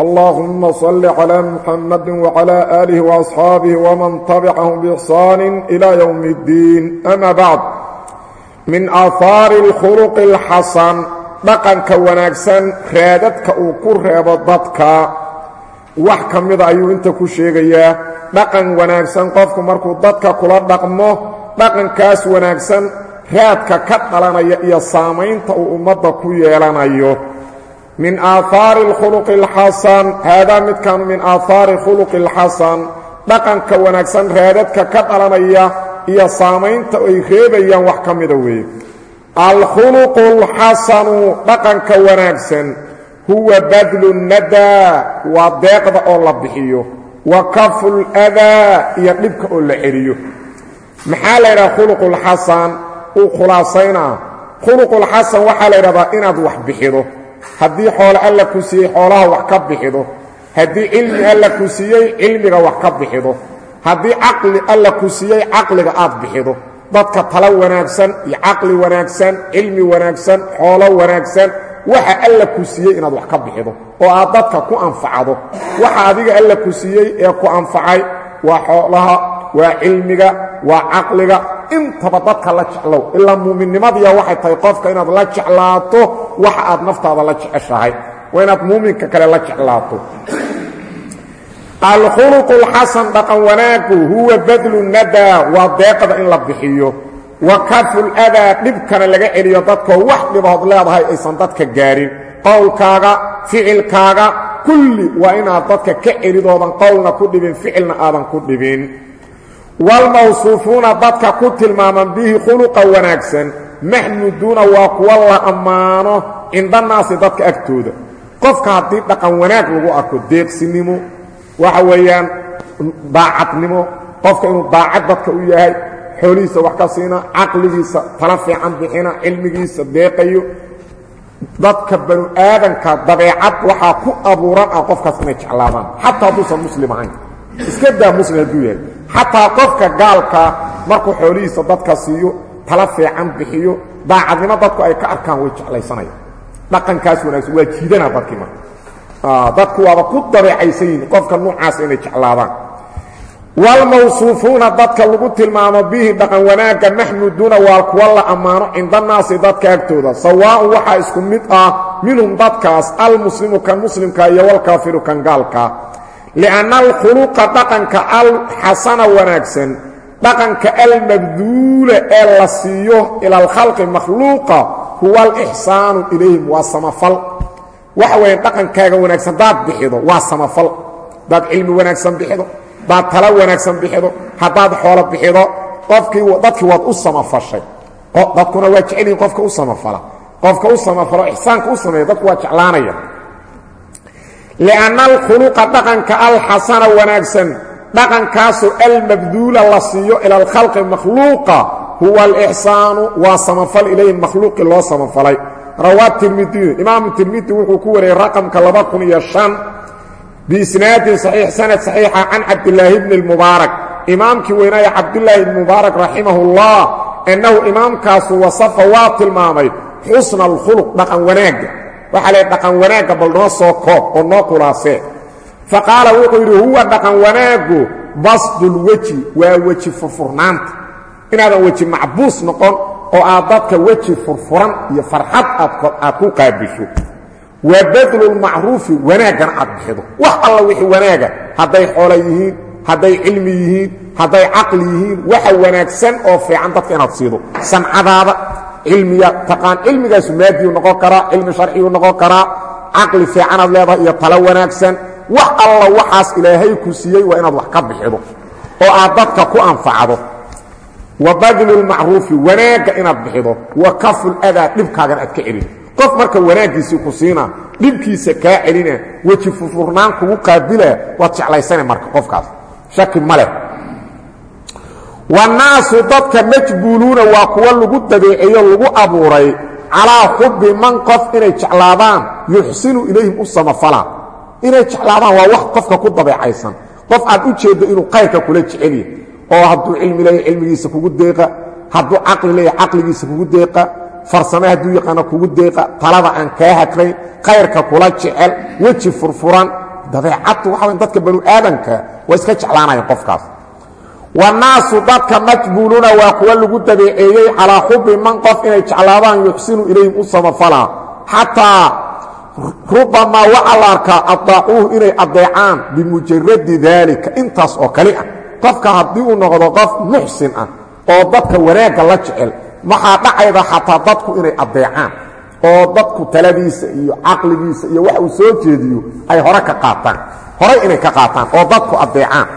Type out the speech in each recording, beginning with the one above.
اللهم صل على محمد وعلى آله وأصحابه ومن تبعهم بإحسان إلى يوم الدين أما بعد من آثار الخلق الحسن dhaqanka wanaagsan raadadka uu ku reebo dadka wax ka mida ayuu inta ku sheegayaa dhaqan wanaagsan qofku markuu dadka kula dhaqmo dhaqankaas wanaagsan raadka ka dhalanaya iyo saamaynta uu ummadda ku yeelanayo min aahaari اkhuluqi اlxasan haadaa midkaanu min aahaari khuluqi اlxasan dhaqanka wanaagsan raadadka ka dhalanaya iyo saamaynta ay reebayaan wax ka mida weeye alkhuluqu اlxasanu dhaqanka wanaagsan huwa badlu nadaa waa deeqda oo la bixiyo wa kafu اladaa iyo dhibka oo la celiyo maxaa la yidhaha khuluqu اlxasan uu khulaasaynaa khuluqu اlxasan waxaa la yidhahdaa inaad wax bixido haddii xoolo alla ku siiyey xoolaha wax ka bixido. Haddii cilmi alla ku siiyey cilmiga wax ka bixido. Haddii caqli alla ku siiyey caqliga aad bixido. Dadka talo wanaagsan iyo caqli wanaagsan cilmi wanaagsan xoolo wanaagsan waxa alla ku siiyey inaad wax ka bixido. Oo aad dadka ku anfacdo. Waxa adiga alla ku siiyey ee ku anfacay waa xoolaha waa cilmiga waa caqliga intaba dadka la jeclow ilaa muuminnimadiya waxay tahay qofka inaad la jeclaato waxa aad naftaada la jeceshahay waa inaad muuminka kale la jeclaato. Alkhuluqu lxasan dhaqan wanaagu huwa badlu nadaa waa deeqda in la bixiyo. Wa kafuladaa dhibkana laga celiyo dadkoo wax dhibahood leedahay aysan dadka gaarin. Qowlkaaga ficilkaaga kulli waa inaad dadka ka celidoodan qowlna ku dhibin ficilna aadan ku dhibin waalmawsuufuuna dadka ku tilmaaman bihi khuluqa wanaagsan maxmuduuna waa kuwa la ammaano cindanaasi dadka agtooda. Qofka haddii dhaqan wanaag lagu arko deeqsinimo waxa weeyaan daacadnimo qofka inuu daacad dadka u yahay xoolihiisa wax ka siina caqligiisa tala fiican bixina cilmigiisa deeqayo dadka banu aadanka dabeecad waxaa ku abuuran ah qofkaas inay jeclaadaan. Xataa hadduusan muslim ahayn. Iska daa muslim hadduu yahay xataa qofka gaalkaa markuu xoolihiisa dadka siiyo tala fiican bixiyo daacadnimo dadku ay ka arkaan way jeclaysanayaan dhaqankaas wanaagsan waa jiidanaa dadkii marka dadku waaba ku dabeecaysan yihiin qofka nuucaas inay jeclaadaan. Waalmawsuufuuna dadka lagu tilmaamo bihi dhaqan wanaagga maxmuduuna waa kuwa la ammaano cindanaasi dadka agtooda. Sawaaءun waxaa isku mid ah minhum dadkaas almuslimu kan muslimka iyo walkaafiru kan gaalka lianna alkhuluqa dhaqanka alxasana wanaagsan dhaqanka almabduula ee la siiyo ila alkhalqi makhluuqa huwa alixsaanu ilayhim waa samafal waxa weeye dhaqankaaga wanaagsan daad bixido waa samafal daad cilmi wanaagsan bixido daad tala wanaagsan bixido haddaad xoolo bixido qofkii dadkii waad u samafashay dadkuna waa jecelyihin qofka u samafala qofka u samafalo ixsaanka u sameeya dadku waa jeclaanaya lianna alkhuluqa dhaqanka alxasana wanaagsan dhaqankaasoo almabduula la siiyo ila alkhalqi makhluuqa huwa alixsaanu waa samafal ilayhi makhluuqii loo samafalay rawaa tirmidiyu imaamu tirmidi wuxuu ku wariyey raqamka laba kun iyo shan biisnaadin saxiix sanad saxiixa can cabdilaahi bni lmubaarak imaamkii weynaaye cabdilaahi ibni mubaarak raximahullah annahu imaamkaasu wasafa waa tilmaamay xusna alkhuluq dhaqan waxaa leey dhaqan wanaagga bal noo soo koob oo noo kulaasee fa qaala wuxuu yidhi huwa dhaqan wanaaggu basdulweji waa weji furfurnaanta. Inaadan weji macbuus noqon oo aad dadka weji furfuran iyo farxad aad ku qaabisho. Wa badlulmacruufi wanaaggana aad bixido. Wax alla wixii wanaaga hadday xoolo yihiin hadday cilmi yihiin hadday caqli yihiin waxa wanaagsan oo fiican dadka inaad siido. Sancadaada cilmiya taqaan cilmigaasu maadiyu noqon karaa cilmi sharciyuu noqon karaa caqli fiicanaad leedahay iyo talo wanaagsan. Wax alla waxaas ilaahay ku siiyey waa inaad wax ka bixido oo aad dadka ku anfacdo. Wa badlu lmacruufi wanaagga inaad bixido. Wa kaful adaa dhibkaagan aad ka celin. Qof marka wanaaggiisii ku siina dhibkiisa kaa celina weji furfurnaan kugu qaabila waad jeclaysana marka qofkaas. Shaki ma leh wannaasu dadka majbuuluuna waa kuwa lagu dabeeceeyo lagu abuuray calaa xubbi man qof inay jeclaadaan yuxsinu ilayhim u samafalaa inay jeclaadaan waa wax qofka ku dabeecaysan. Qof aad u jeeddo inuu kayrka kula jecelya oo hadduu cilmi leeya cilmigiisa kugu deeqa hadduu caqli leeya caqligiisa kugu deeqa farsame hadduu yaqaano kugu deeqa talada aan kaa hakrayn kayrka kula jecel weji furfuran dabeecadtu waxa w dadka banu aadanka waa iska jeclaanayaan qofkaas wannaasu dadka majbuuluuna waa kuwa lagu dabeeceeyey calaa xubbi man qof inay jeclaadaan yuxsinu ilayhim u samafalaa xataa rubamaa waxaa la arkaa adaacuuhu inay adeecaan bimujaradi daalika intaas oo kali ah. Qofka haddii uu noqdo qof muxsin ah oo dadka wanaagga la jecel waxaa dhacayda xataa dadku inay adeecaan oo dadku taladiisa iyo caqligiisa iyo wax uu soo jeediyo ay hore ka qaataan horay inay ka qaataan oo dadku adeecaan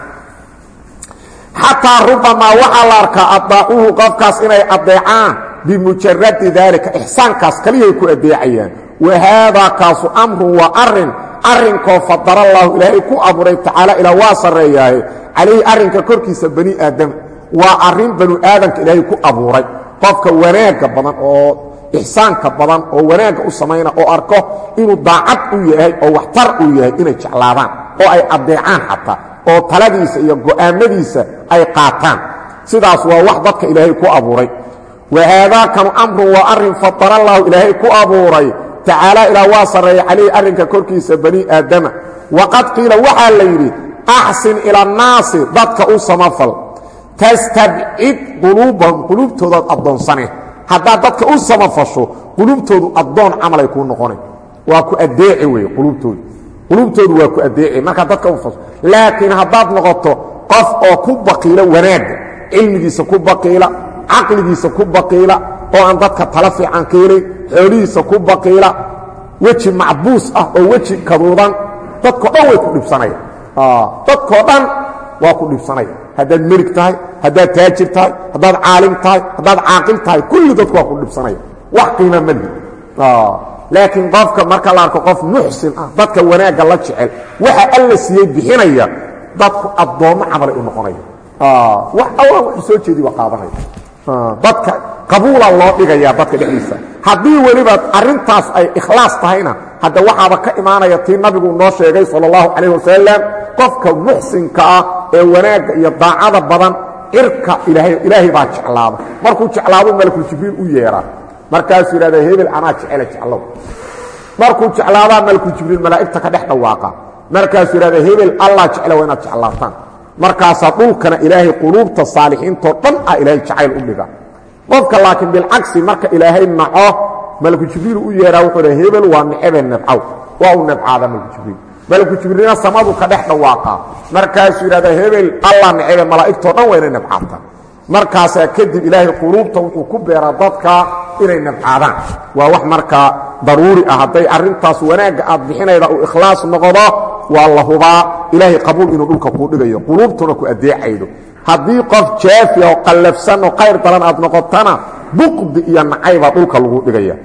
xataa rubamaa waxaa la arkaa adaacuuhu qofkaas inay adeecaan bimujaradi daalika ixsaankaas kaliyaay ku adeecayaan wa haadaa kaasu amrun waa arrin arrinkoo fadala allaahu ilaahay ku abuuray tacaala ilaa waa sarreeyaaye calayhi arrinka korkiisa bani aadama waa arrin banu aadamka ilaahay ku abuuray. Qofka wanaagga badan oo ixsaanka badan oo wanaagga u samayna oo arko inuu daacad u yahay oo waxtar uu yahay inay jeclaadaan oo ay adeecaan xataa oo taladiisa iyo go'aammadiisa ay qaataan. Sidaas waa wax dadka ilaahay ku abuuray. Wa haadaakanu amrun waa arrin fadalallaahu ilaahay ku abuuray. Tacaala ilaa waa sarreeya calayhi arrinka korkiisa bani aadama. Waqad qiila waxaa la yidhi axsin ila annaasi dadka u samafal. Tastabcid quluubahum quluubtoodaad addoonsaneen haddaad dadka u samafasho quluubtoodu addoon camalay kuu noqonayn waa ku addeeci weye quluubtoodu quluubtoodu waa ku addeeci markaad dadka u laakiin haddaad noqoto qof oo ku baqiila wanaagga cilmigiisa ku baqiila caqligiisa ku baqiila oo aan dadka tala fiican keenayn xoolihiisa ku baqiila weji macbuus ah oo weji kaduudan dadko dhan way ku dhibsanayaan dadkoo dhan waa ku dhibsanaya. Haddaad merig tahay haddaad taajir tahay haddaad caalim tahay haddaad caaqil tahay kulli dadku waa ku dhibsanaya. Wax qiima mali laakiin qofka marka la arko qof muxsin ah dadka wanaagga la jecel waxa alla siiyey bixinaya dadku addoommo camalay u noqonaya wax alla wuxuu soo jeedi waa qaadanaya. Dadka qabuula loo dhigayaa dadka dhexdiisa. Haddii weliba arrintaas ay ikhlaas tahayna hadda waxaaba ka imaanaya tii nabigu noo sheegay sal اllahu calayh wasalam qofka muxsinka ah ee wanaagga iyo daacada badan cirka ilaahay baa jeclaada. Markuu jeclaado malkuljibriil u yeeraa markaasuu yidhahda hebel anaa jecela jeclow. Markuu jeclaadaa malkuljibriil malaa'igta ka dhex dhawaaqa. Markaasuu yidhahda hebel allah jecla waa inaad jeclaataan. Markaasaa dhulkana ilaahay quluubta saalixiintoo dhan ah ilaahay jacayl u dhiga. Qofka laakiin bilcagsi marka ilaahay naco malkujibriil u yeehaa wuxuu dha hebel waa necebe nebcow waa u nebcaada malkujibriil malkujibriilna samadu ka dhex dhawaaqaa markaasuu yidhahda hebel allah necebe malaa'igtoo dhan waa inay nebcaata markaasaa kadib ilaahay quluubta wuxuu ku beeraa dadka inay nebcaadaan waa wax markaa daruuri ah hadday arrintaas wanaagga aad bixinayda uu ikhlaas noqdo waa la hubaa ilaahay qabuul inuu dhulka kuu dhigayo quluubtuna ku addeecaydo haddii qof jaafi oo qallafsan oo qayr daran aad noqotana buqdi iyo nacaybaa dhulka lagu dhigaya.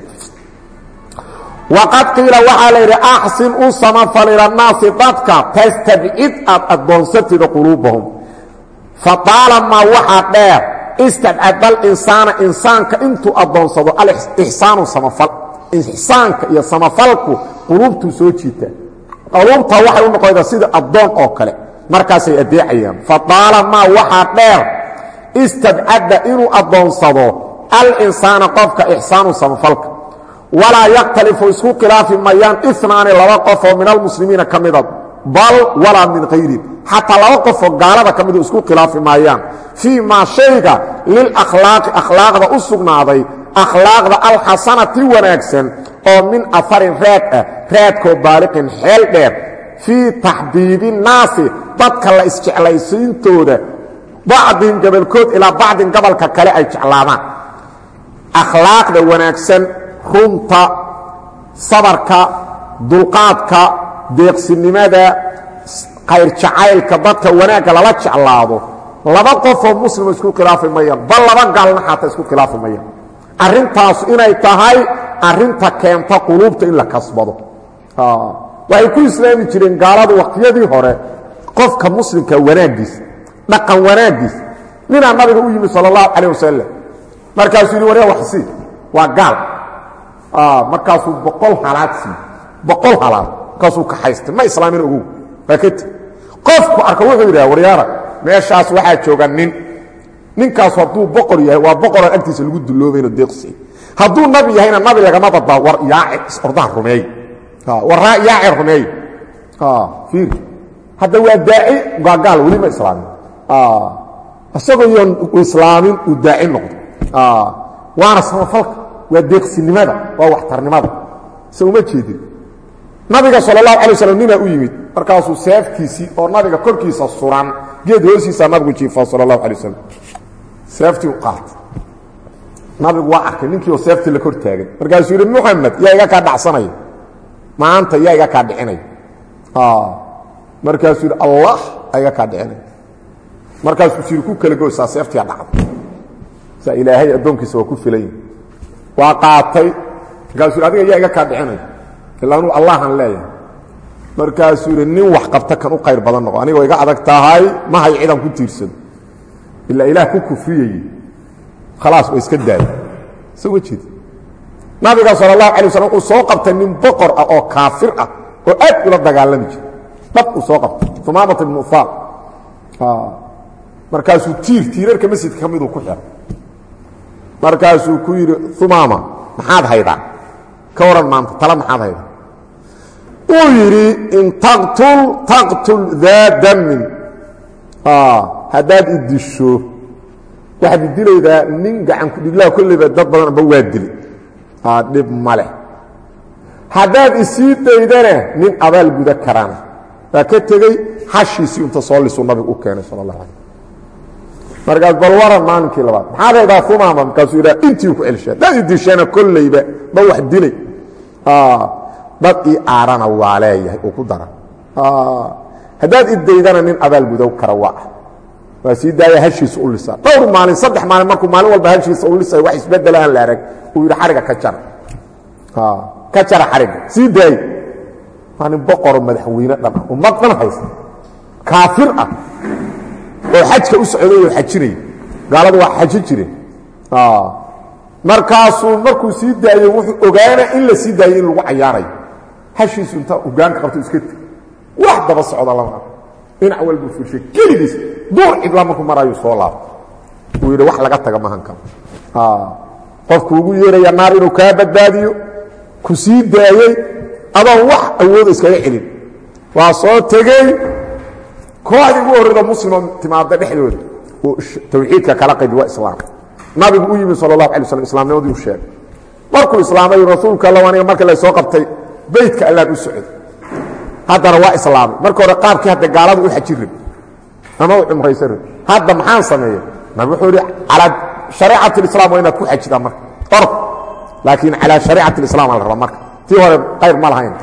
Waqad qiila waxaa la yidhi axsin u samafal ilannaasi dadka tastabcid aad addoonsatida quluubahum fadaalamaa waxaa dheer istabcadal insaana insaanka intuu addoonsado alixsaanu samafal ixsaanka iyo samafalku quluubtuu soo jiita. Quluubta waxay u noqonaysaa sida addoon oo kale markaasay addeecayaan fadaalamaa waxaa dheer istabcadda inuu addoonsado alinsaana qofka ixsaanu samafalka. Walaa yakhtalifu isku khilaafi mayaan inaani laba qofoo min almuslimiina ka mida bal walaa min kayrin xataa laba qofoo gaalada ka midu isku khilaafi maayaan. Fii maa shayga lilakhlaaqi akhlaaqda u sugnaaday akhlaaqda alxasanati wanaagsan oo min afarin raad ah raadkoo baaliqin xeel dheer. Fii taxbiibi nnaasi dadka la isjeclaysiintooda bacdin gabalkood ilaa bacdin gabalka kale ay jeclaadaan. Akhlaaqda wanaagsan runta sabarka dulqaadka deeqsinimada khayr jacaylka dadka wanaagga lala jeclaado. Laba qofoo muslimo isku khilaafi mayaan bal laba gaalna xataa isku khilaafi mayaan arrintaas inay tahay arrinta keenta quluubta in la kasbado. Ah, waxay ku islaami jireen gaaladu waqtiyadii hore qofka muslimka wanaaggiis dhaqan wanaaggiis ninaa nabiga u yimi sal اllahu calah wasalam markaasuu yidhi warya waxsii waa gaal. Ah, markaasuu boqol halaad sii boqol halaad markaasuu kaxaystay ma islaamin ogow qofku arka wuxuu yidhaha waryaara meeshaas waxaa jooga nin. Ninkaasu hadduu boqor yahay waa boqoraan agtiisa lagu duloobayno deeqsi. Hadduu nabi yahayna nabi lagama badbaa war yaace ordaha rumeey war yaace rumeey fiir. Hadda waa daaci gaagaal weli ma islaamin. Isagoo yoon islaamin uu daaci noqdo. Waana samafalka waa deeqsinimada waa waxtarnimada. Se uma jeedin nabiga sal اlahu alay waslam u yimid? Markaasuu seeftiisii oo nabiga korkiisa suran geed hoosiisaa nabigu jiifaa sal اlahu alay seeftii u qaatay. Nabigu waa arkay ninkii oo seeftii la kor taagan. Markaasuu yidhi muxamed yaa iga kaa dhacsanaya. Maanta yaa iga kaa dhicinaya. Markaasuu yidhi allah iga kaa dhicinaya. Markaasuu ku kala goysaa seeftiyaa dhacday. Saa ilaahay addoonkiisa waa ku filayi waa qaatay. Markaasuu yidhi adiga yaa iga kaa dhicinaya ilaa anuu allahan leeyahay. Markaasuu yidhi nin wax qabta kan u qayr badan noqo aniga iga adag tahay ma hay cidan ku tiirsado. Ilaa ilaah ku kufriyayey khalaas waa iska daaya soo ma jeed nabiga sal اlahu alay waslam wuxuu soo qabtay nin boqor ah oo kaafir ah oo aad ula dagaalami jira dhab uu soo qabtay umaamata ibn ufaal markaasuu tiir tiirarka masjidka ka miduu ku xiray. Markaasuu ku yidhi umaama maxaad haydaa? Ka waran maanta tala maxaad haydaa uu yidhi in taqtul taqtul daa damin haddaad idisho waxaad idilaydaa nin gacan kudhiglaha kolleyba dad badan amba waa dili. Dhib ma leh. Haddaad isii daydana nin abaal guda karana waa ka tegey hashiisii inta soo lisuu nabigu u keenay sal اlah alay markaas bal waran maalinkii labaad maxaad haydaa umaama markaasuu yidhaha intii ku celsha haddaad idishana kolleyba ba wax dilay dad ii aarana waa leeyahay uu ku dara. Haddaad idaydana nin abaal gudow kara waa. Ah waa sii daaya hashiisa u lisa. Dhowr maalin saddex maalin markuu maalin walba hashiisa u lisay wax isbeddel aan la arag uu yidhi xariga ka jara. Ka jara xariga. Sii daay waa nin boqoro madaxweyne dhan ah ummad dhan haysta. Kaafir ah. Oo xajka u socday oo xajinaya gaaladu waa xaji jireen markaasuu markuu sii daayo wuxuu ogaana in la sii daayey in lagu cayaarayo hashiisu intaa ugaanka qabto iska teg wax daba socda lama dhinac walbuu furshay. Keligiis duur cidla markuu maraayu soo laabto uu yidhi wax laga taga mahan karo qofku ugu yeeraya naar inuu kaa badbaadiyo ku sii daayey adoon wax awooda iskaga celin. Waa soo tegey kooxdii ugu horreyda muslimo timaada dhexdooda uu tawxiidka kala qaybi waa islaam. Nabigu u yimi sal اlahu alay slam islaamnimadii u sheegay. Markuu islaamay rasuulka alla aniga markii la soo qabtay beytka allaan u socday. Haddana waa islaamay. Marka hore qaabkii hadda gaalada u xajin rabi ama u cumraysan. Rabi hadda maxaan sameeya nabi wuxuu idhi calaa shariicat اlislam waa inaad ku xajidaa marka. Orod laakiin calaa shariicat اlislam aa la rabaa marka. Tii hore qayr ma lahayn.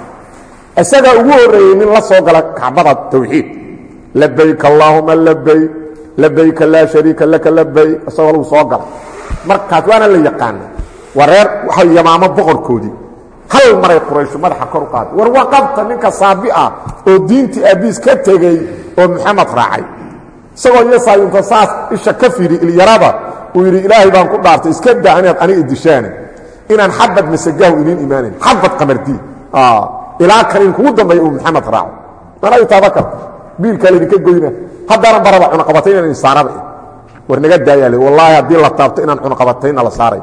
Isagaa ugu horreeyey nin la soo gala kacbada tawxiid. Labayk allaahuma labayk labayka laa shariika laka labayk isagoo lagu soo gala. Markaas waana la yaqaana waa reer yamaamo boqorkoodii hal maray qurayshu madaxa kor u qaaday war waa qabta ninka saabi ah oo diintii aabiis ka tegey oo muxamed raacay. Isagoo yesayunta saas isha ka fidhi ilyarada uu yidhi ilaahay baan ku dhaartay iska daa aniga dishaane. Inaan xabad masagaahu idiin imaanayn xabad qamardiin ilaa kan in kugu dambeeya uu maxamed raaco. Manay taaba karta biilkaa laydinka goyna. Haddaanan baraba cunaqabataynan insaarada war naga daayaale wallaahi haddii la taabto inaan cunaqabatayna la saaray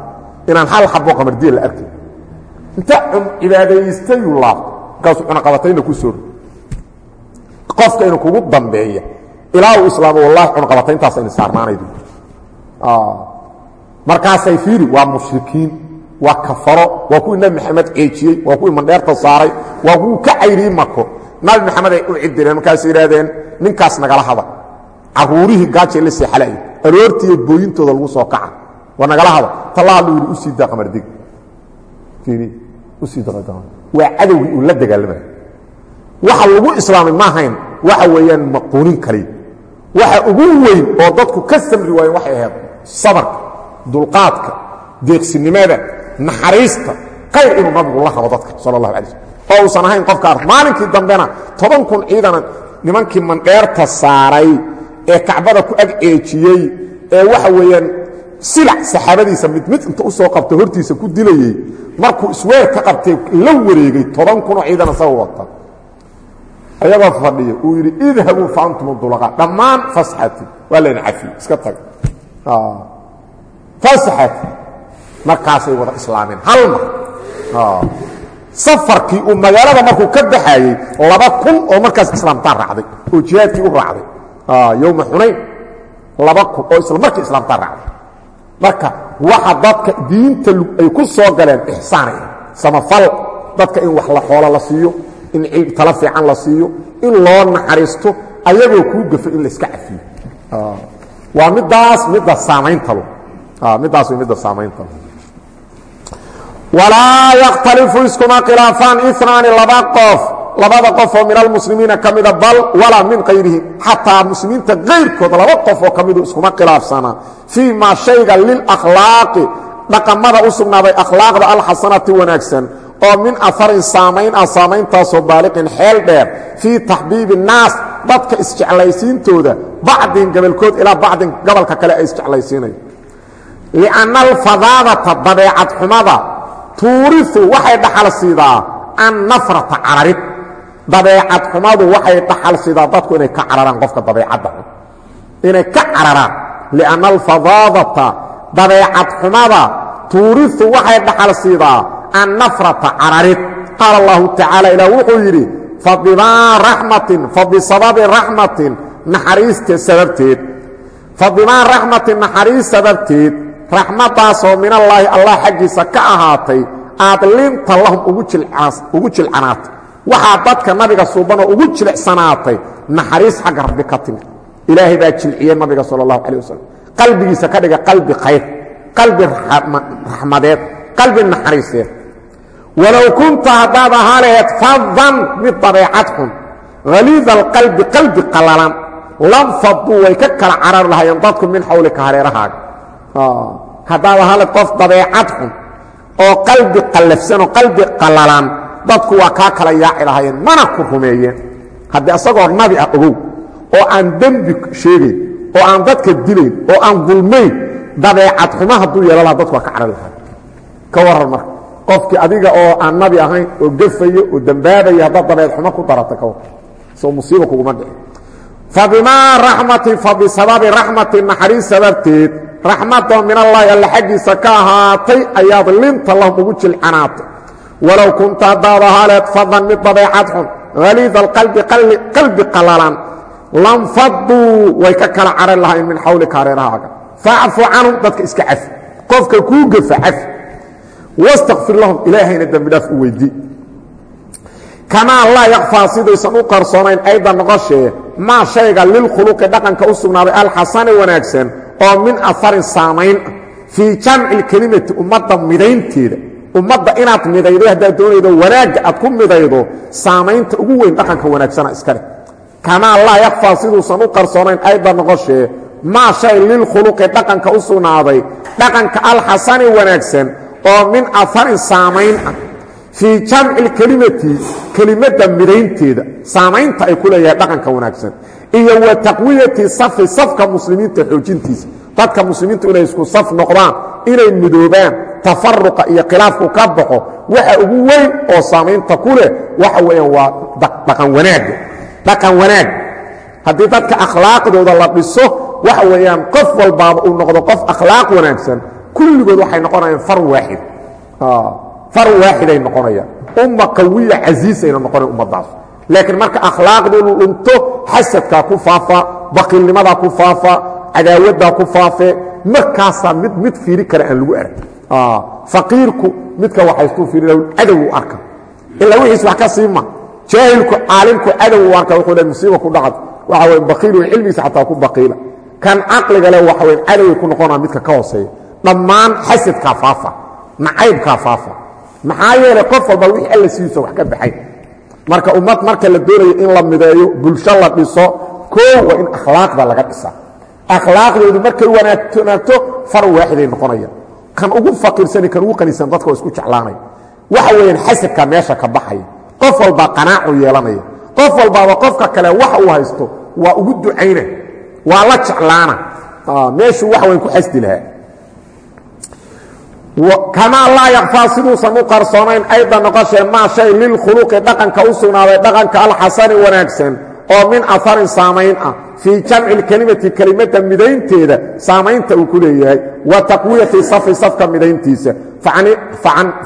inaan hal xabo qamardiin la arkay inta cibaadaystayuu laabto markaasuu cunaqabatayna ku soo qofka inu kugu dambeeya ilaa uu islaamo wallahi cunaqabatayntaas ayna saarnaanaydu. Markaasay fiiri waa mushrikiin waa kafaro waa kuwii nabi maxamed ceejiyey waa kuwii mandheerta saaray waa kuwii ka cayriyey mako nabi maxamed ay u cidireen markaasay yidhahdeen ninkaas nagala hada caruurihii gaajay la seexalay aroortiiyo booyintooda lagu soo kaca. Waa nagala hada talaa lu yidhi u sii daa qamardeg u sii waa cadowgii uu la dagaalamaya waxa lagu islaamay ma ahayn waxa weeyaan maquunin kaliya waxa ugu weyn oo dadku ka samri waayeen waxay ahayd sabarka dulqaadka deeqsinimada naxariista qayr inuu nabigu la rabo dadka sal اlahu alay slm oo uusan ahayn qofka ar maalinkii dambena toban kun ciidana nimankii mandheerta saaray ee kacbada ku ag eejiyey ee waxa weeyaan silac saxaabadiisa mid mid inta u soo qabta hortiisa ku dilayey markuu isweer ka qabtay la wareegay toban kunoo ciidan isagoo wata. Ayagoo fadhiya uu yidhi idhabuu fa antum dulaqa. Dhammaan fasxati. Waa layna cafiye iska taga fasxati. Markaasay wada islaameen hal mar. Safarkii uu magaalada markuu ka baxayey laba kun oo markaas islaamtaa raacday oo jihaadkii u raacday. Yowma xunayn. Laba kun oo isla markii islaamtaa raacday marka waxa dadka diinta ay ku soo galeen ixsaanay samafal dadka in wax la xoolo la siiyo in tala fiican la siiyo in loo naxariisto ayagoo kuu gafo in la iska cafiyo. Waa midaas midda saameyntalo middaas way midda saameyntalo walaa yakhtalifu iskuma khilaafaan inaani laba qof labada qof oo min almuslimiina ka mida bal walaa min kayrihim xataa muslimiinta kayrkood laba qof oo ka midu iskuma khilaafsanaa fii maa shayga lilakhlaaqi dhaqamada u sugnaaday akhlaaqda alxasanati wanaagsan oo min aharin saamayn ah saamayntaasoo baaliqin xeel dheer fii taxbiibi الnaas dadka isjeclaysiintooda bacdin gabalkood ilaa bacdin gobolka kale ay isjeclaysiinayo lianna alfadaadata dabeecad xumada tuuriu waxay dhaxal siidaa annafrata cararid dabeecad xumadu waxay dhaxal siidaa dadku inay ka cararaan qofka dabeecadda xun. Inay ka cararaan lianna alfadaadata dabeecad xumada tuuriu waxay dhaxal siidaa annafrata cararid. Qaala allahu tacaala ilaah wuxuu yidhi fabimaa raxmatin fabisababi raxmatin naxariista sababteed. Fabimaa raxmatin naxariis sababteed raxmadaasoo minallaahi allah xaggiisa ka ahaatay aad linta lahum ugu jilcanaatay waxaa dadka nabiga suubanoo ugu jilicsanaatay naxariis xagga rabbi ka timid ilaahay baa jilciyey nabiga sal اlahu calيه wasalam qalbigiisa ka dhiga qalbi khayr qalbi raxmadeed qalbi naxariiseed walow kunta haddaad ahaa laheed fadan mid dabeecad xun haliida alqalbi qalbi qalalan lam faduu way ka kala carar lahayeen dadku min xawlika hareerahaaga haddaad ahaa leed qof dabeecad xun oo qalbi qallafsan oo qalbi qallalan dadku waa kaa kala yaaci lahaayeen mana ku rumeeyeen. Haddii asagoo nabi ah ogow oo aan dembi sheegayn oo aan dadka dilayn oo aan gulmayn dabeecad xumo hadduu yeelo laha dadku waa ka carar lahaay ka waran marka qofkii adiga oo aan nabi ahayn oo gafayo oo dembaabaya haddaad dabeed xumo ku darata ka war soo musiiba kuguma dhici. Fabimaa raxmatin fabisababi raxmatin naxariis sababteed raxmadoo min allaahi alla xaggiisa ka ahaatay ayaad linta lahum ugu jilcanaatay walow kunta haddaad ahaaleed fadan mid dabeecad xun. Haliida alqalbi qalbi qallalan. Lam faduu way ka kala carar lahayn min xawlika hareerahaaga facfu canhum dadka iska cafi qofka kuu gafa cafi wastakfir lahum ilaahayna dembidhaaf u weydii kamaa laa yakfaa sidaysan u qarsoonayn ayda noqoshee maa shayga lilkhuluqi dhaqanka u sugnaaday alxasani wanaagsan oo min aharin saamayn ah fii jamci midaynteeda ummadda inaad midaydo haddaad doonaydo wanaagga aad ku midaydo saamaynta ugu weyn dhaqanka wanaagsana iska leh. Kamaa laa yakfaa siduusan u qarsoonayn ayda noqoshee maa shay lilkhuluqi dhaqanka u sugnaaday dhaqanka alxasani wanaagsan oo min aharin saamayn ah. Fii jamci اkelimati kelimadda midaynteeda saamaynta ay ku leeyahay dhaqanka wanaagsan. Iyo wa taqwiyati safi safka muslimiinta xoojintiisa dadka muslimiintu inay isku saf noqdaan inay midoobaan tafaruqa iyo khilaafku ka baxo waxa ugu weyn oo saamaynta ku leh waxa weeyaan waa dhaqan wanaagga dhaqan wanaag. Haddii dadka akhlaaqdooda la dhiso waxa weeyaan qof walbaaba uu noqdo qof akhlaaq wanaagsan kulligood waxay noqonayaan far waaxid. Far waaxiday noqonayaan. Umma qawiya casiisayna noqonayan ummaddaas. Laakiin marka akhlaaqdoodu dhunto xasadkaa ku faafa baqiilnimadaa ku faafa cadaawaddaa ku faafe markaasaa mid mid fiiri kara aan lagu arag. Faqiirku midka waxaystuu fiiri cadow u arka. Ilaa wixiis wax ka siima. Jaahilku caalimku cadow u arka wuxuu dhahay musiiba ku dhacad waxa weye baqiilu cilmigiisa xataa ku baqiila. Kan caqliga leh waxa weye cadoway ku noqonaa midka ka hooseeya. Dhammaan xasadkaa faafa nacaybkaa faafa. Maxaa yeelay qof walba wixii alla siiisa wax ka baxay. Marka ummad marka la doonayo in la mideeyo bulsho la dhiso koo waa in akhlaaqda laga dhisa akhlaaqdoodu markay wanaagsanaato far waaxiday noqonayaan. Kan ugu faqiirsani kan ugu qanisan dadka isku jeclaanaya waxa weeyaan xasadkaa meesha ka baxaya qof walbaa qanaacu yeelanaya. Qof walbaaba qofka kale wax uu haysto waa ugu ducayna. Waa la jeclaana. Meeshuu wax weyn ku xasdi lahaa. Kamaa laa yakfaa siduusan u qarsoonayn ayda noqoshee maa shay lilkhuluqi dhaqanka u sugnaaday dhaqanka alxasani wanaagsan oo min aharin saamayn ah fii jamci lkelimati kelimadda midaynteeda saamaynta uu ku leeyahay wa taqwiyati safi safka midayntiisa.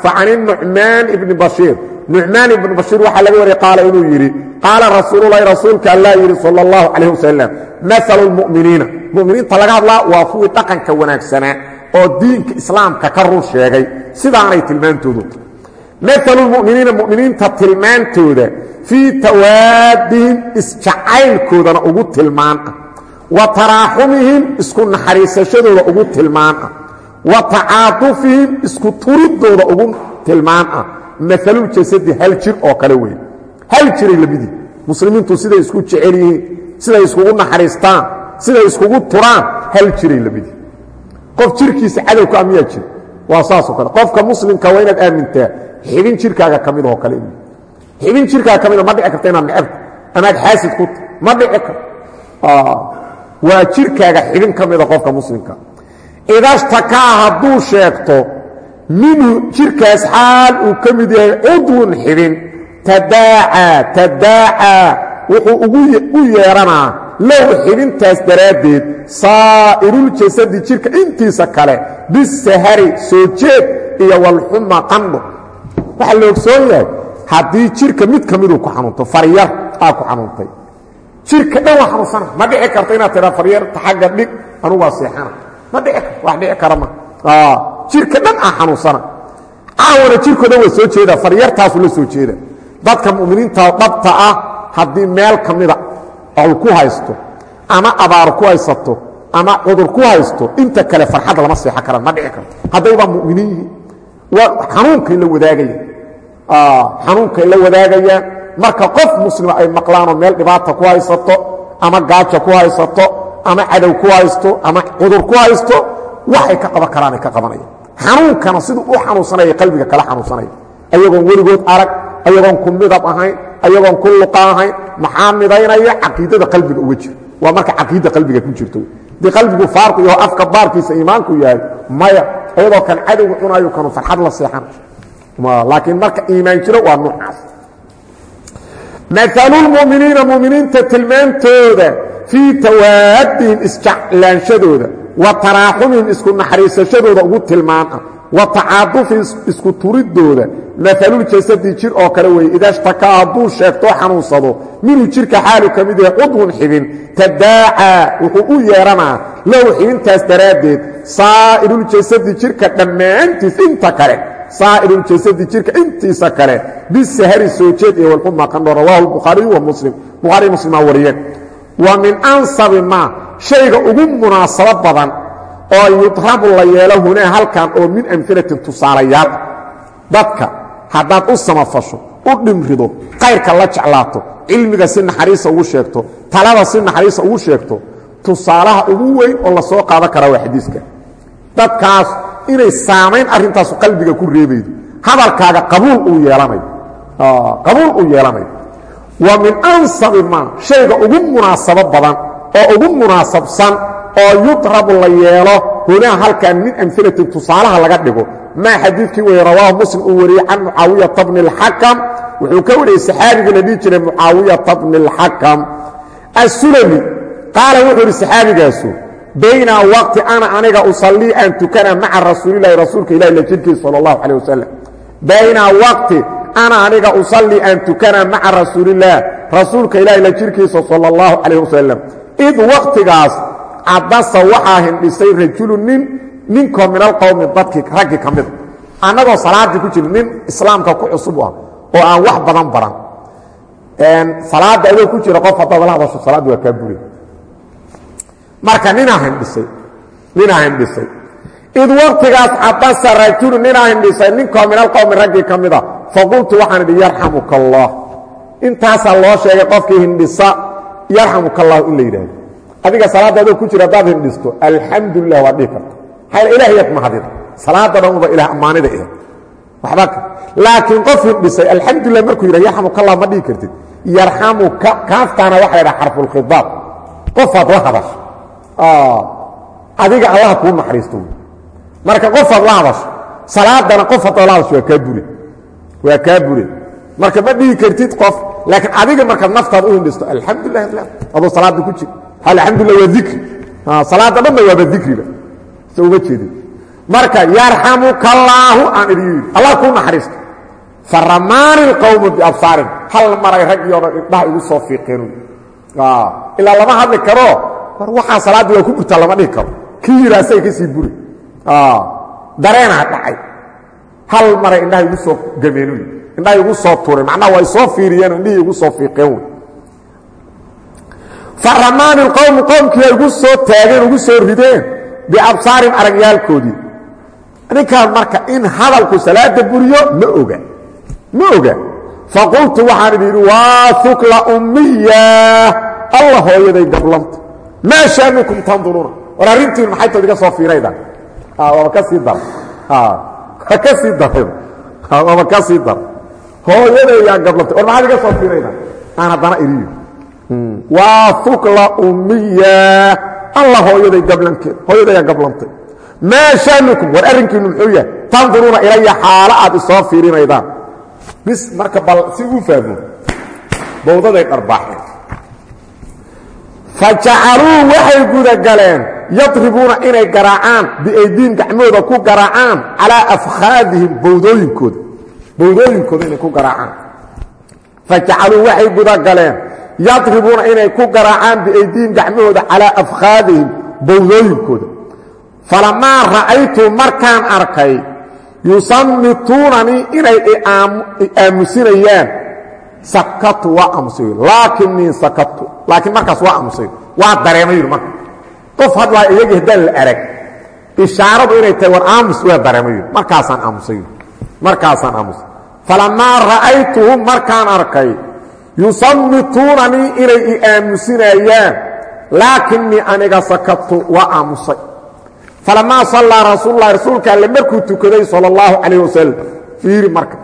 Facani nucmaan ibni bashiir. Nucmaan ibni bashiir waxaa laga wariyay qaala inuu yidhi qaala rasuululahi rasuulka allah yidhi sal اllahu calayh wasalam maalu lmu'miniina mu'miniinta laga hadlaa waa kuwii dhaqanka wanaagsanaa oo diinka islaamka ka run sheegay. Sidaanay tilmaantoodu maalu lmu'miniina mu'miniinta tilmaantooda fii tawaadihim isjacaylkoodana ugu tilmaan ah wa taraaxumihim isku naxariisashadooda ugu tilmaan ah wa tacaatufihim isku turidooda ugu tilmaan ah maaluljasadi hal jir oo kale wey hal jiray lamidii muslimiintu siday isku jecel yihiin siday iskugu naxariistaan siday iskugu turaan hal jiray lamidii qof jirkiisa cadowka a miyaa jira waa saasoo kale. Qofka muslimka waa inaad aamintaa xibin jirkaaga ka mid oo kale xibin jirkaaga ka mida ma dhici karta inaad necebto amaad xaasid ku ta ma dhici karto waa jirkaaga xibin ka mida qofka muslimka. Idashtakaa hadduu sheegto minhu jirkaas xaal uu ka mid yahay cudwun xibin tadaacaa tadaacaa wuxuu u yeeranaa low xibintaas daraaddeed saa'iruljasadi jirka intiisa kale bisahari soo jeed iyo walxuma qandho waxaa la ogsoon yahay haddii jirka mid ka miduu ku xanuunto faryar aa ku xanuuntay. Jirka dhan waa xanuunsana ma dhici karto inaad tiraa faryarta xagga dhig anugu waa seexana. Ma dhici wax dhici kara ma. Jirka dhan aa xanuunsana. Caawana jirko dhan waa soo jeeda faryartaasu la soo jeeda dadka mu'miniinta dhabta ah haddii meel ka mida col ku haysto ama abaar ku haysato ama cudur ku haysto inta kale farxad lama seexan karaan ma dhici karto. Haddayba muminiin yihiin. Xanuunkay la wadaagayaan xanuunkay la wadaagayaan marka qof muslima ay maqlaanoo meel dhibaata ku haysato ama gaaja ku haysato ama cadow ku haysto ama cudur ku haysto waxay ka qaban karaanay ka qabanaya xanuunkana siduu u xanuunsanaya qalbiga kala xanuunsanaya ayagoon weligood arag ayagoon ku midab ahayn ayagoon ku luqa ahayn maxaa midaynaya? Caqiidada qalbiga uga jira waa marka caqiida qalbiga ku jirto. Dii qalbigu faarku yaho afka baarkiisa iimaanku yahay maya ayadoo kan cadowga cunaayo kanu farxad la seexan. Laakiin marka iimaan jiro waa nuucaas maalulmuminiina muminiinta tilmaantooda fii tawaadihim isjeclaanshadooda wa taraaxumihim isku naxariisashadooda ugu tilmaan ah wa tacaadufihim isku turidooda. Maaluljasadi jir oo kale weeye. Idashtakaa hadduu sheegtoo xanuunsado. Minuu jirka xaalu ka mid yahay xibin. Tadaacaa wuxuu u yeeranaa low xibintaas daraaddeed. Saa'iruljasadi jirka dhammaantiis inta kale. Saa'iruljasadi jirka intiisa kale. Bisahari soo jeed iyo walxuma qandho rawaahu lbukhaariyu wa muslim. Bukhaariy muslimaa wariyeen. Wa min ansabi maa. Shayga ugu munaasabo badan oo yudrabu la yeelo hunaa halkan oo min amfilatin tusaalayaal. Dadka haddaad u samafasho u dhimrido kayrka la jeclaato cilmiga si naxariisa ugu sheegto talada si naxariisa ugu sheegto tusaalaha ugu weyn oo la soo qaadan karaa waa xadiiska. Dadkaas inay saamayn arrintaasu qalbiga ku reebaydo. Hadalkaaga qabuul uu yeelanayo qabuul uu yeelanayo wa min ansabi maa shayga ugu munaasabo badan oo ugu munaasabsan oo yudrabu la yeelo hunaa halkan min amfilatin tusaalaha laga dhigo maa xadiidkii weye rawaahu muslim uu wariyey can mucaawiyata bni اlxakam wuxuu ka wariyey saxaabigii la dhihi jiray mucaawiyata bni اlxakam asulami qaala wuxuu idhi saxaabigaasu bayna waqti ana aniga usallii aan tukana maca rasuulilahi rasuulka ilahi la jirkiisa sal اllahu calيه wasalam bayna waqti ana aniga usallii aan tukana maca rasuulillaah rasuulka ilaahi la jirkiisa sal اllahu calayh wasalam id waqtigaas cadasa waxaa hindhisay rajulu nin ninkoo min alqowmi dadkii raggii ka mida annagoo salaaddii ku jira nin islaamka ku cusub ah oo aan wax badan baran. Salaadda adoo ku jira qof haddaad la hadasho salaaddi waa kaa buri marka ninaa hindhisay ninaa hindhisay. Id waqtigaas cadasa rajulu ninaa hindhisay ninkoo min alqowmi raggii ka mida faqultu waxaan idhi yarxamuka allah intaasaa loo sheegay qofkii hindhisa yarxamuka allahu in adiga salaadda adoo ku jira haddaad hindhisto alxamdulilah waad dhihi karta maxaa ilahiyaad mahadida salaada dhan uba ilaah ammaanida eh. Waxba laakiin qof hindhisay alxamdulilah markuu yidhah yarxamuka allah ma dhihi kartid. Yarxamuka kaaftaana waxa la xarfulkhidaab qofaad la hadasho. Adiga allah kuu naxariisto marka qofaad la hadasho salaadana qof haddaad la hadasho waa kaa bure waa kaa bure marka ma dhihi kartid qof laakiin adiga markaad naftaada u alxamdulilah adoo salaada ku jira alxamdulilah waa dikri salaada dhanna waaba dikriba se uma jeedin. Marka yarxamuka allaahu aan idin yidhi allah kuu naxariisto faramaani lqowmu biabsaarin hal maray raggii o dhan indhaha igu soo fiiqeen. Ilaa lama hadli karo. War waxaa salaaddii waa ku burtaa lama dhihi karo. Kii yidhi asaga ka sii buri. Dareenaa dhacay. Hal maray indhaha igu soo gameen indhaha igu soo tuureen macnaha way soo fiiriyeen indhihii igu soo fiiqeen. wey faramaani lqowmu qowmkiiay igu soo taageen ugu soo rideen biabsaarin aragyaalkoodii. Ninkaan marka in hadalku salaada buriyo ma oga ma oga. Faqultu waxaan idhi yidhi waa ukla ummiya. Alla hooyaday gablanta maa shaanukum tanduruuna? War arrintiin maxay tood iga soo fiirayda waaba ka sii dar. Waa ka sii darayda waaba ka sii dar. Hooyaday yaa gablantay war maxaad iga soo fiirayda aan haddana iriyo waa ukla ummiya alla hooyaday gablankeed hooyadayaa gablantay. Maa war arrinkiinu muxuu yahay tanduruuna ilaya xaalo aad isoo fiirinaydaan. Bis marka bal si uu fahmo bawdaday dharbaaxeen fa waxay gudagaleen yadribuuna inay garaacaan biaydiin gacmooda ku garaacaan calaa afkhaadihim bawdooyinkooda bawdooyinkooda inay ku garaacaan. Fa waxay gudagaleen yadribuuna inay ku garaacaan biaydiin gacmahooda calaa afkhaadihim bawdooyinkooda falamaa ra'aytu markaan arkay yusammituunanii inay aamusinayaan sakatu waa aamusay laakinii sakatu laakiin markaas waa aamusay waa dareemay yidhi marka. Qof hadlaa iyagii haddaan la arag ishaaradu inay tahay war aamus waa dareemay yidhi markaasaan aamusay markaasaan aamusay falamaa ra'aytuhum markaan arkay yusammituunanii inay i aamusinayaan laakinii aniga sakatu waa aamusay. Falamaa sallaa rasuululahi rasuulka alle markuu tukaday sal اllahu calayh wasalam fiiri marka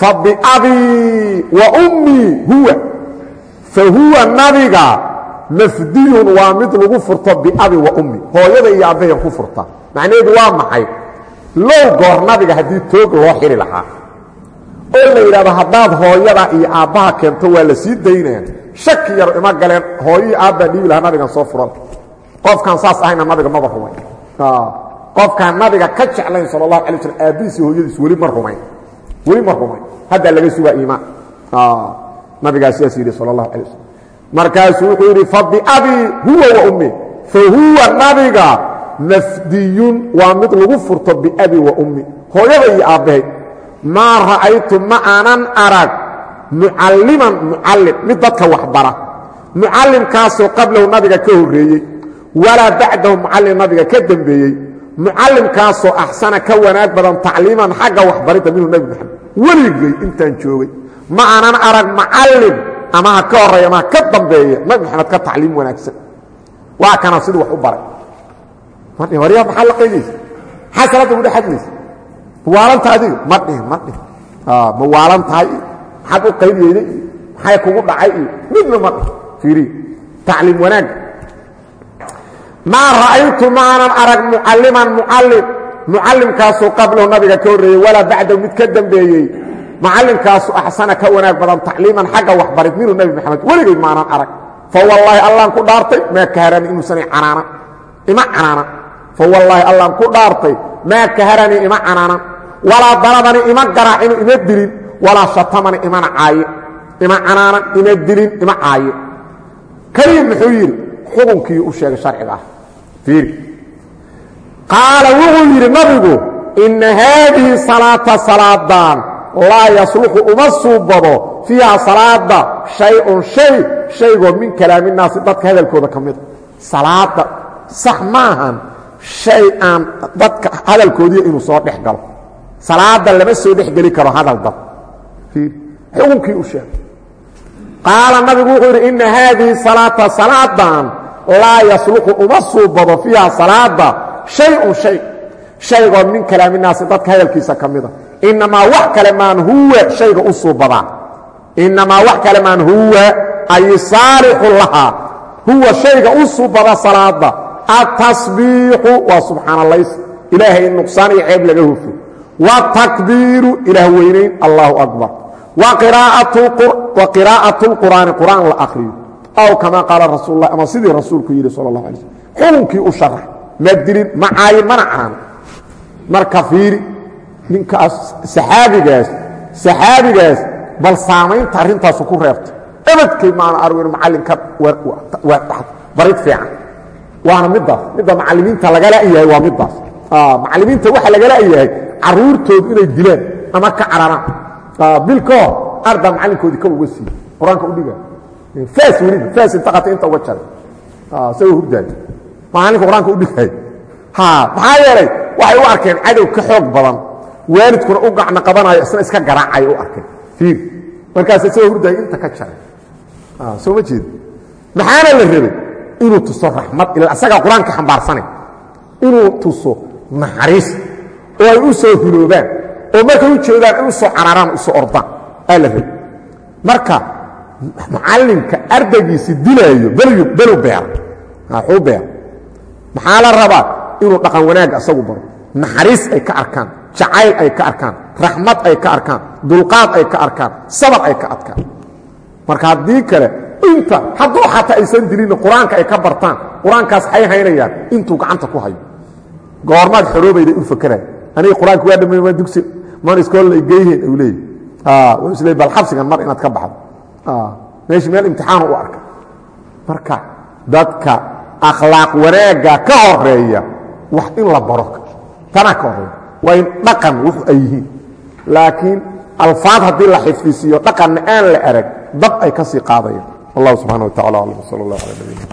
fa biabii wa ummii huwa fa huwa nabiga mafdiyun waa mid lagu furto biabi wa ummi. Hooyada iyo abbayan ku furta. Macnaheedu waa maxay? Low goor nabiga haddii toog loo xiri lahaa oo la yidhahdo haddaad hooyada iyo aabbaha keento waa la sii daynaya shaki yar ima galeen hooyihii aabbaa dhiibi lahaa nabigan soo furan. Qofkaan saas ahayna nabiga maba rumayn qofkaan nabiga ka jeclayn sal اlahu alay slm aabbihiisi hooyadiis weli ma rumayn. Weli ma rumayn. Haddaa laga sugaa iimaan. Nabigaa sidaas yidhi sal اlahu alay slm markaasuu wuxuu yidhi fabiabii huwa wa ummi. Fa huwa nabiga mafdiyun waa mid lagu furto biabi wa ummi. Hooyada iyo aabbahay maa ra'aytu ma aanan arag. Mucalliman mucallim. Mid dadka waxbara mucallimkaasoo qablahu nabiga ka horreeyey. Walaa bacdahu mucallim nabiga ka dembeeyey mucallimkaasoo axsana ka wanaag badan tacliiman xagga waxbaridda minhu nebi moxamed weligay intaan joogay. Ma aanan arag mucallim. Ama ha ka horreeya ama ha ka dambeeya nabi moxamed ka tacliim wanaagsan. Waa kana siduu wax u baray. Waryaa maxaa la qaydaysa maxaa salaadda gudha xadmaysa ma waalanta adiga ma dhihin ma dhihin. Ma waalan tahay iyo maxaad u qaydiyeyda iyo maxay kugu dhacay iyo midna ma dhihin. Fiiriya tacliim wanaag. Maa ra'aytu maanan arag mucalliman mucallim. Mucallimkaasoo qablahu nabiga ka horreeyey walaa bacdahu mid ka dembeeyey mucallimkaasu axsana ka wanaag badan tacliiman xagga waxbarid minhu nebi moxamed weligay maanan arag. Fa wallaahi allaan ku dhaartay maa kaharanii inuusan canaanan ima canaanan fa wallaahi allaan ku dhaartay maa kaharanii ima canaanan walaa darabani ima garaacinu ima dilin walaa shatamani imana caaye ima canaanan ima dilin ima caaye keliya muxuu yidhi? Xukunkii u sheegay sharciga ah. Qaala wuxuu yidhi nabigu inna haadihi salaata salaadaan laa yasluxu uma suubado fiiha salaada shay-un shay shaygoo min kalaaminaasi dadka hadalkooda ka mida salaada sax maahan shay aan dadka hadalkoodiiya inuu soo dhex galo salaada lama soo dhex karo hadal dad xukunkii u sheegay. Qaala nabigu wuxuu yidhi inna haadihi salaata salaadan laa yasluxu uma suubado fiiha salaada shay-un shay. Shaygoo min kalaaminaasi dadka hadalkiisa ka mida. Inamaa wax kale maan huwa shayga u suubadaa inamaa wax kale maan huwa ay saalixu lahaa. Huwa shayga u suubada salaada atasbiixu waa subxaanalays ilaahay in nuqsaan iyo ceeb laga hufo watakbiiru ilaah weynayn allahu akbar. Wa qiraa'atu lqur'aani qur'aan la akriyo aw kamaa qaala rasuul lah ama sidii rasuulku yidhi sal اlah alay slm xukunkii u sharax ma dilin ma caayin mana caano marka fiiri ninkaas saxaabigaas saxaabigaas bal saamaynta arrintaasu ku reebta ebadkay maana arwin macallinka barid fiican. Waana midaas midda macallimiinta lagala yahay waa midaas macallimiinta waxa lagala yahay caruurtoodu inay dilaan ama ka cararaan. Bil ka hor ardaa macallinkoodii ka uga siiye qur'aanka udhiga faas weliba faas intaqata inta uga jaray. Isagoo hurdaayo macallinka qur'aanka udhigay maxaa yeelay waxay u arkeen cadow ka xoog badan. Waalidkuna u gacno qabanayo isna iska garaacaya u arkeen. Fiir. Markaas isagoo hurdaayo inta ka jaray. Soo ma jeed maxaana la rabay? Inuu tuso raxmad ila asagaa qur'aanka xambaarsanay. Inuu tuso naxariis oo ay u soo hiloobaan oo markay u jeedaan in u soo cararaan u ordaan. Aa la rabay marka macallinka ardaygiisi dilaayo belu beera xuu beera maxaa la rabaa? Inuu dhaqan wanaagga asagu baro. Naxariis ay ka arkaan jacayl ay ka arkaan raxmad ay ka arkaan dulqaad ay ka arkaan sabar ay ka adkaan. Marka haddii kale inta hadduu xataa aysan dilinna qur'aanka ay ka bartaan qur'aankaas ay haynayaan intuu gacanta ku hayo. Goormaad xoroobayda u fakeraan aniga qur'aanka waa dhamay maa dugsi. Maan iskoolla geyheen u leeyi w isle bal xabsigan mar inaad ka baxdo. Meesha meel imtixaanu u arka. Marka dadka akhlaaq wanaagga ka horreeya wax in la baro tanaa ka horreeya waa in dhaqan wux ay yihiin. Laakiin alfaad haddii la xifdisiiyo dhaqanna aan la arag dab ay ka sii qaadayaan. Wallahu subxana wa tacala aclam sal allah ala nabina